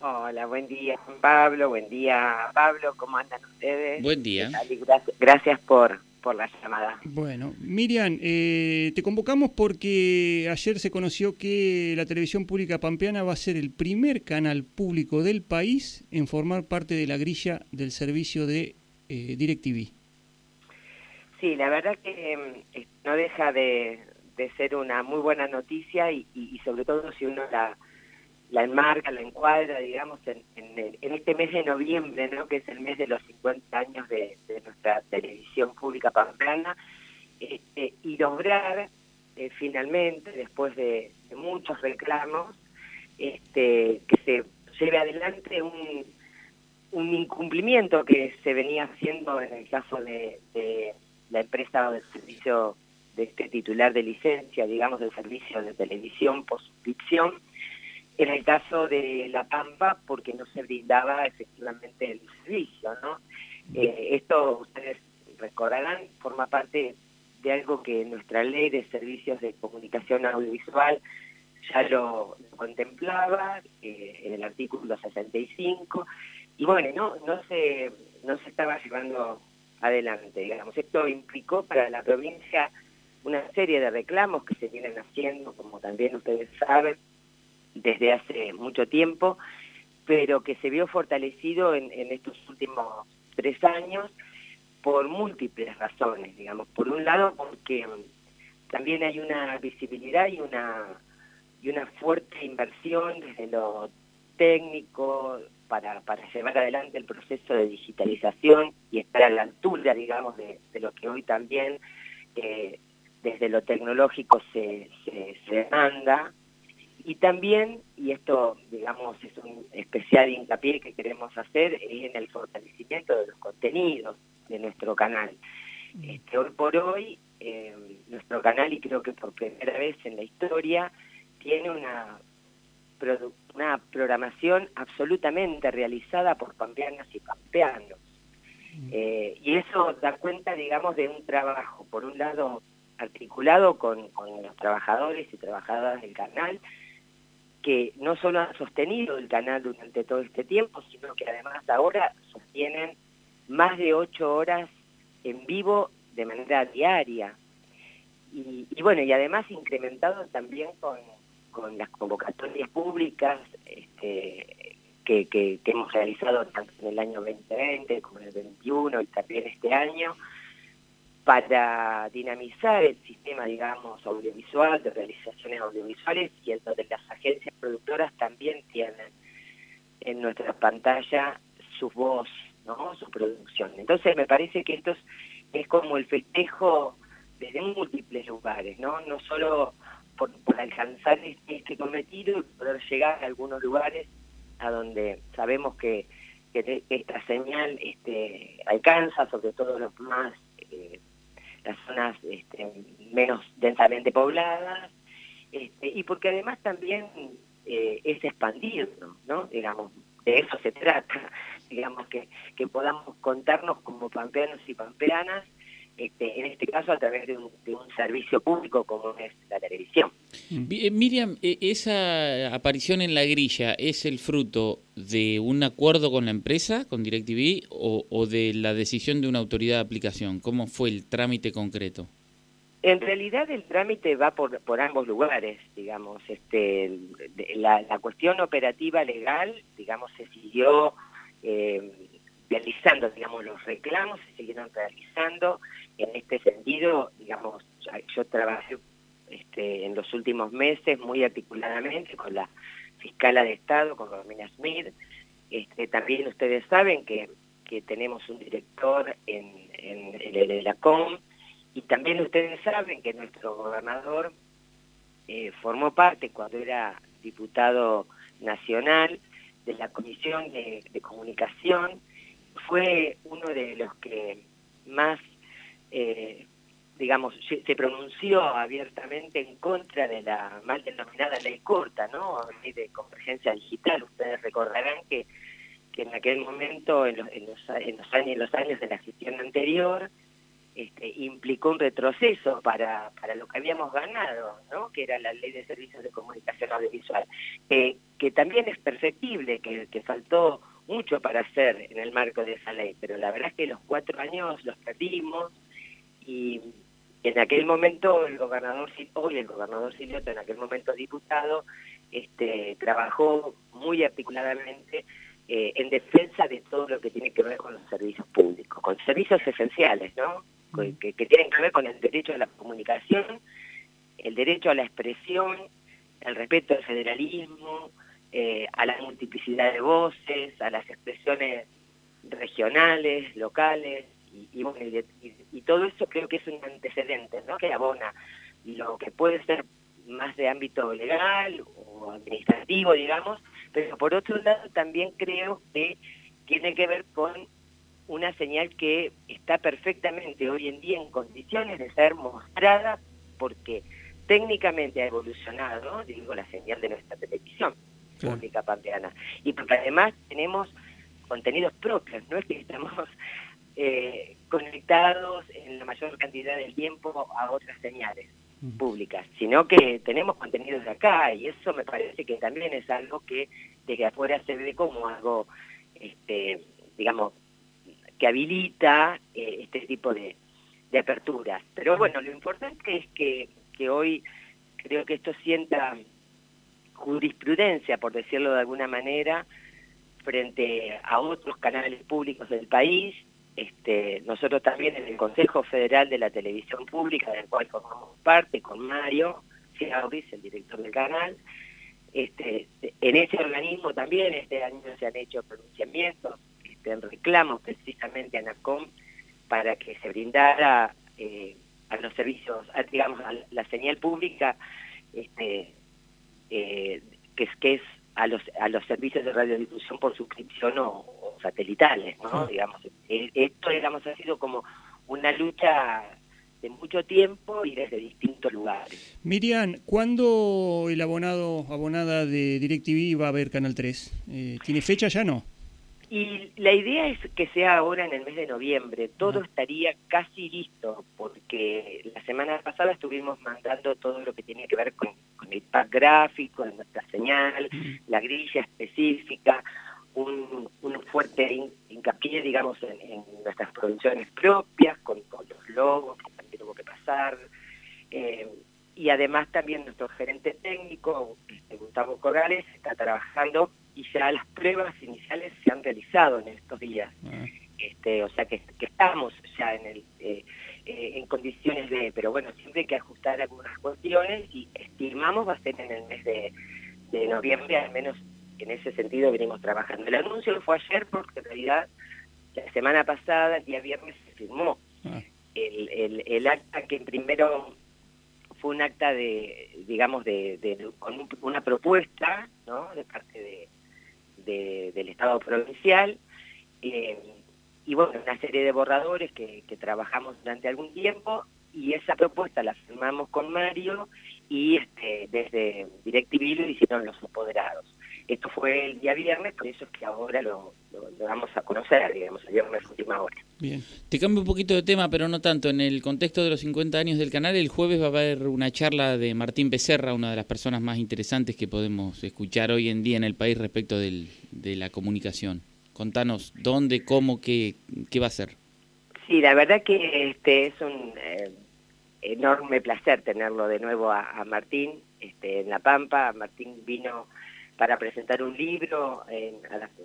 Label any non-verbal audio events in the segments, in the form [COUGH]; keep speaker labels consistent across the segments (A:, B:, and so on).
A: Hola, buen día Juan Pablo, buen día Pablo, ¿cómo andan ustedes?
B: Buen día.
A: Gracias, gracias por, por la llamada.
C: Bueno, Miriam, eh, te convocamos porque ayer se conoció que la televisión pública pampeana va a ser el primer canal público del país en formar parte de la grilla del servicio de eh, DirecTV.
A: Sí, la verdad que mm, no deja de, ser una muy buena noticia y sobre todo si uno la la enmarca, la encuadra, digamos, en, en, este mes de noviembre, ¿no? que es el mes de los 50 años de, nuestra televisión pública pampeana, este, y lograr eh, finalmente, después de, muchos reclamos, este, que se lleve adelante un, incumplimiento que se venía haciendo en el caso de, la empresa del servicio de este titular de licencia, digamos, del servicio de televisión por suscripción, en el caso de La Pampa, porque no se brindaba efectivamente el servicio, ¿no? Eh, esto, ustedes recordarán, forma parte de algo que nuestra ley de servicios de comunicación audiovisual ya lo, contemplaba eh, en el artículo 65 y bueno, no, no, se, no se estaba llevando adelante, digamos. Esto implicó para la provincia una serie de reclamos que se vienen haciendo, como también ustedes saben, desde hace mucho tiempo, pero que se vio fortalecido en, estos últimos tres años por múltiples razones, digamos. Por un lado, porque también hay una visibilidad y una, y una fuerte inversión desde lo técnico para, para llevar adelante el proceso de digitalización y estar a la altura, digamos, de, lo que hoy también eh, desde lo tecnológico se, se, se demanda y también, y esto digamos es un especial hincapié que queremos hacer, es en el fortalecimiento de los contenidos de nuestro canal. Este, hoy por hoy, eh, nuestro canal, y creo que por primera vez en la historia, tiene una, una programación absolutamente realizada por pampeanas y pampeanos. Eh, y eso da cuenta, digamos, de un trabajo, por un lado, articulado con, con los trabajadores y trabajadoras del canal, que no solo han sostenido el canal durante todo este tiempo, sino que además ahora sostienen más de ocho horas en vivo de manera diaria. Y, bueno, y además incrementado también con, las convocatorias públicas este, que, que, hemos realizado tanto en el año 2020 como en el 21 y también este año, para dinamizar el sistema, digamos, audiovisual, de realizaciones audiovisuales, y en donde las agencias nuestra pantalla su voz, ¿no? su producción. Entonces me parece que esto es, como el festejo desde múltiples lugares, no, no solo por, alcanzar este, este, cometido y poder llegar a algunos lugares a donde sabemos que, esta señal este, alcanza, sobre todo los más eh, las zonas este, menos densamente pobladas, este, y porque además también eh, es expandirlo, ¿no? Digamos, de eso se trata, [LAUGHS] digamos, que, que podamos contarnos como pampeanos y pampeanas este, en este caso a través de un, servicio público como es la televisión.
B: Eh, Miriam, eh, ¿esa aparición en la grilla es el fruto de un acuerdo con la empresa, con DirecTV, o, o de la decisión de una autoridad de aplicación? ¿Cómo fue el trámite concreto?
A: En realidad el trámite va por, por ambos lugares, digamos. Este, la, la cuestión operativa legal, digamos, se siguió eh, realizando, digamos, los reclamos se siguieron realizando. En este sentido, digamos, yo trabajé este, en los últimos meses muy articuladamente con la fiscala de Estado, con Romina Smith. Este, también ustedes saben que, que tenemos un director en, en, en el ELACOM y también ustedes saben que nuestro gobernador eh, formó parte cuando era diputado nacional de la Comisión de, Comunicación fue uno de los que más, eh, digamos, se pronunció abiertamente en contra de la mal denominada ley corta, ¿no? Ley de convergencia digital. Ustedes recordarán que, que en aquel momento, en los, en los, años, en los años de la gestión anterior, este, implicó un retroceso para, para lo que habíamos ganado, ¿no? que era la ley de servicios de comunicación audiovisual, que también es perfectible, que, que faltó mucho para hacer en el marco de esa ley, pero la verdad es que los cuatro años los perdimos y en aquel momento el gobernador, hoy el gobernador Silioto, en aquel momento diputado, este, trabajó muy articuladamente eh, en defensa de todo lo que tiene que ver con los servicios públicos, con servicios esenciales, ¿no? Mm. Que, tienen que ver con el derecho a la comunicación, el derecho a la expresión, el respeto al federalismo, eh, a la multiplicidad de voces, a las expresiones regionales, locales, y, y, todo eso creo que es un antecedente, ¿no? Que abona lo que puede ser más de ámbito legal o administrativo, digamos, pero por otro lado también creo que tiene que ver con una señal que está perfectamente hoy en día en condiciones de ser mostrada porque técnicamente ha evolucionado, digo, la señal de nuestra televisión pública pampeana. Y porque además tenemos contenidos propios, no es [LAUGHS] que estamos eh, conectados en la mayor cantidad del tiempo a otras señales públicas, sino que tenemos contenidos de acá y eso me parece que también es algo que desde afuera se ve como algo, este, digamos, que habilita eh, este tipo de, de aperturas. Pero bueno, lo importante es que, que hoy creo que esto sienta jurisprudencia, por decirlo de alguna manera, frente a otros canales públicos del país este, nosotros también en el Consejo Federal de la Televisión Pública, del cual formamos parte con Mario Ciauris, el director del canal, este, en ese organismo también este año se han hecho pronunciamientos este, reclamos precisamente a NACOM para que se brindara eh, a los servicios, digamos, a la señal pública, este, eh, que, es, que es a los, a los servicios de radiodifusión por suscripción o, satelitales, ¿no? Digamos, eh, esto, digamos, ha sido como una lucha de mucho tiempo y desde distintos lugares.
C: Miriam, ¿cuándo el abonado, abonada de DirecTV va a ver Canal 3? Eh, ¿Tiene fecha ya no?
A: Y la idea es que sea ahora en el mes de noviembre. Todo estaría casi listo, porque la semana pasada estuvimos mandando todo lo que tiene que ver con, el pack gráfico, nuestra señal, la grilla específica, un, fuerte hincapié, digamos, en, nuestras producciones propias, con, los logos que también tuvo que pasar. Eh, y además también nuestro gerente técnico, este, Gustavo Corrales, está trabajando y ya las pruebas iniciales se han realizado en estos días. Ah. Este, o sea que, estamos ya en, el, eh, eh, en condiciones de, pero bueno, siempre hay que ajustar algunas cuestiones y estimamos va a ser en el mes de, de noviembre, al menos en ese sentido venimos trabajando. El anuncio fue ayer porque en realidad la semana pasada, el día viernes, se firmó ah. el, el, acta que primero fue un acta de, digamos, de, con una propuesta ¿no? de parte de, del Estado provincial eh, y bueno, una serie de borradores que, trabajamos durante algún tiempo y esa propuesta la firmamos con Mario y este, desde DirecTV lo hicieron los apoderados. Esto fue el día viernes, por eso es que ahora lo, vamos a conocer, digamos, el viernes última hora.
B: Bien. Te cambio un poquito de tema, pero no tanto. En el contexto de los 50 años del canal, el jueves va a haber una charla de Martín Becerra, una de las personas más interesantes que podemos escuchar hoy en día en el país respecto del, de la comunicación. Contanos dónde, cómo, qué, qué va a ser.
A: Sí, la verdad que este es un eh, enorme placer tenerlo de nuevo a, Martín este, en La Pampa. Martín vino para presentar un libro en,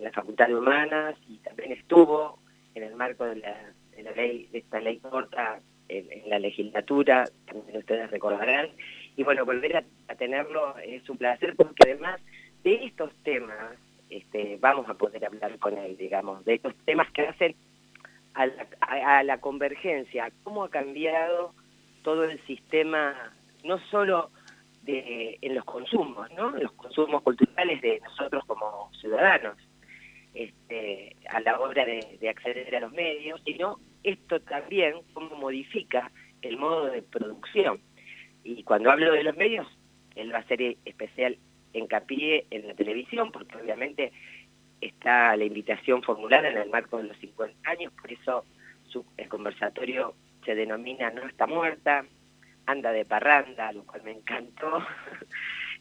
A: la, Facultad de Humanas y también estuvo en el marco de la, ley de esta ley corta en, la legislatura, también ustedes recordarán. Y bueno, volver a, tenerlo es un placer porque además de estos temas este, vamos a poder hablar con él, digamos, de estos temas que hacen a la, a la convergencia, cómo ha cambiado todo el sistema, no solo en los consumos, ¿no? los consumos culturales de nosotros como ciudadanos, este, a la hora de, acceder a los medios, sino esto también cómo modifica el modo de producción. Y cuando hablo de los medios, él va a hacer especial hincapié en la televisión, porque obviamente está la invitación formulada en el marco de los 50 años, por eso el conversatorio se denomina No está muerta, anda de parranda, lo cual me encantó. [LAUGHS]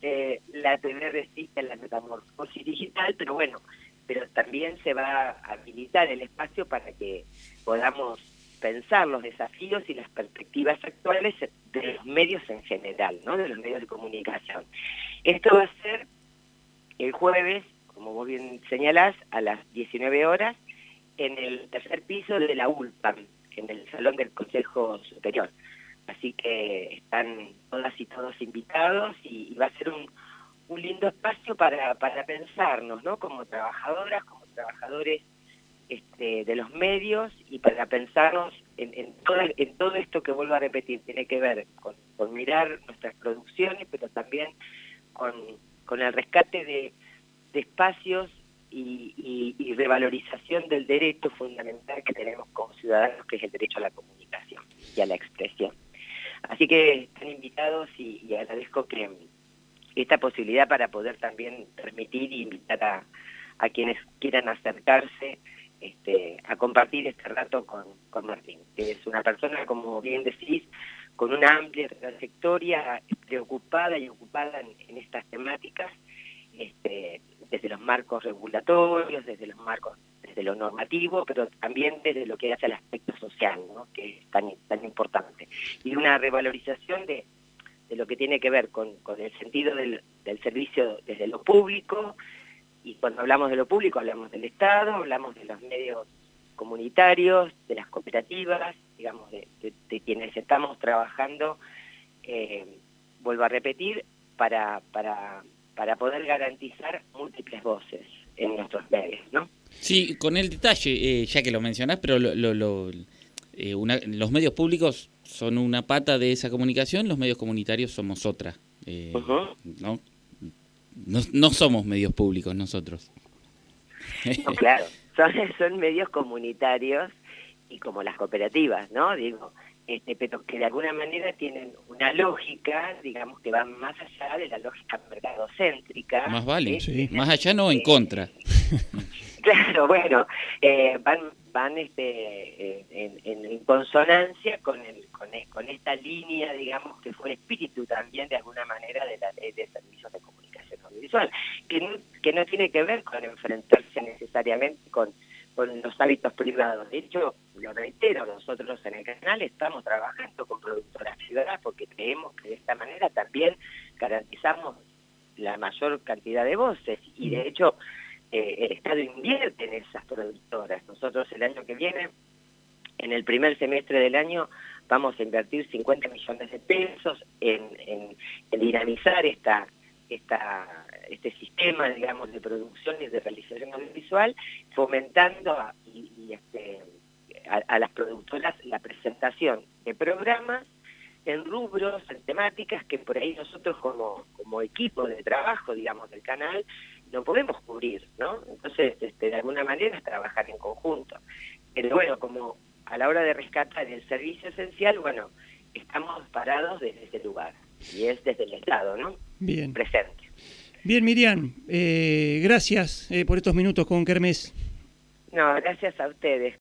A: Eh, la TV resiste la metamorfosis digital, pero bueno, pero también se va a habilitar el espacio para que podamos pensar los desafíos y las perspectivas actuales de los medios en general, ¿no? de los medios de comunicación. Esto va a ser el jueves, como vos bien señalás, a las 19 horas, en el tercer piso de la ULPAM, en el Salón del Consejo Superior. Así que están todas y todos invitados y, va a ser un, lindo espacio para, para pensarnos, ¿no? Como trabajadoras, como trabajadores este, de los medios y para pensarnos en, en, en todo esto que vuelvo a repetir, tiene que ver con, mirar nuestras producciones, pero también con, con el rescate de, espacios y, y, revalorización del derecho fundamental que tenemos como ciudadanos, que es el derecho a la comunicación y a la expresión. Así que están invitados y, agradezco que esta posibilidad para poder también permitir y invitar a, a quienes quieran acercarse este, a compartir este rato con, con Martín, que es una persona, como bien decís, con una amplia trayectoria, preocupada y ocupada en, estas temáticas, este, desde los marcos regulatorios, desde los marcos, desde lo normativo, pero también desde lo que hace al aspecto social, ¿no? que es tan, tan importante. Y una revalorización de, de lo que tiene que ver con, con el sentido del, del servicio desde lo público, y cuando hablamos de lo público hablamos del Estado, hablamos de los medios comunitarios, de las cooperativas, digamos, de, quienes estamos trabajando, eh, vuelvo a repetir, para, para, para poder garantizar múltiples voces en nuestros medios, ¿no?
B: Sí, con el detalle, eh, ya que lo mencionás, pero lo, eh, los medios públicos son una pata de esa comunicación, los medios comunitarios somos otra, ¿no? No, somos medios públicos nosotros.
A: claro, son, [LAUGHS] son medios comunitarios y como las cooperativas, ¿no? Digo, este, pero que de alguna manera tienen una lógica, digamos, que va más allá de la lógica mercadocéntrica.
B: Más vale, sí. más allá no en contra. [LAUGHS] [LAUGHS]
A: Claro, bueno, eh, van van este en, consonancia con el con, con esta línea, digamos, que fue el espíritu también de alguna manera de la ley de servicios de comunicación audiovisual, que no, que no tiene que ver con enfrentarse necesariamente con, con los hábitos privados. De hecho, lo reitero, nosotros en el canal estamos trabajando con productoras privadas porque creemos que de esta manera también garantizamos la mayor cantidad de voces y de hecho eh, el Estado invierte en esas productoras. Nosotros el año que viene, en el primer semestre del año, vamos a invertir 50 millones de pesos en, dinamizar esta, esta, este sistema, digamos, de producción y de realización audiovisual, fomentando a, este, a, las productoras la presentación de programas en rubros, en temáticas que por ahí nosotros como, como equipo de trabajo, digamos, del canal, no podemos cubrir, ¿no? Entonces, este, de alguna manera es trabajar en conjunto. Pero bueno, como a la hora de rescatar el servicio esencial, bueno, estamos parados desde ese lugar, y es desde el Estado, ¿no?
C: Bien.
A: Presente.
C: Bien, Miriam, eh, gracias eh, por estos minutos con Kermés.
A: No, gracias a ustedes.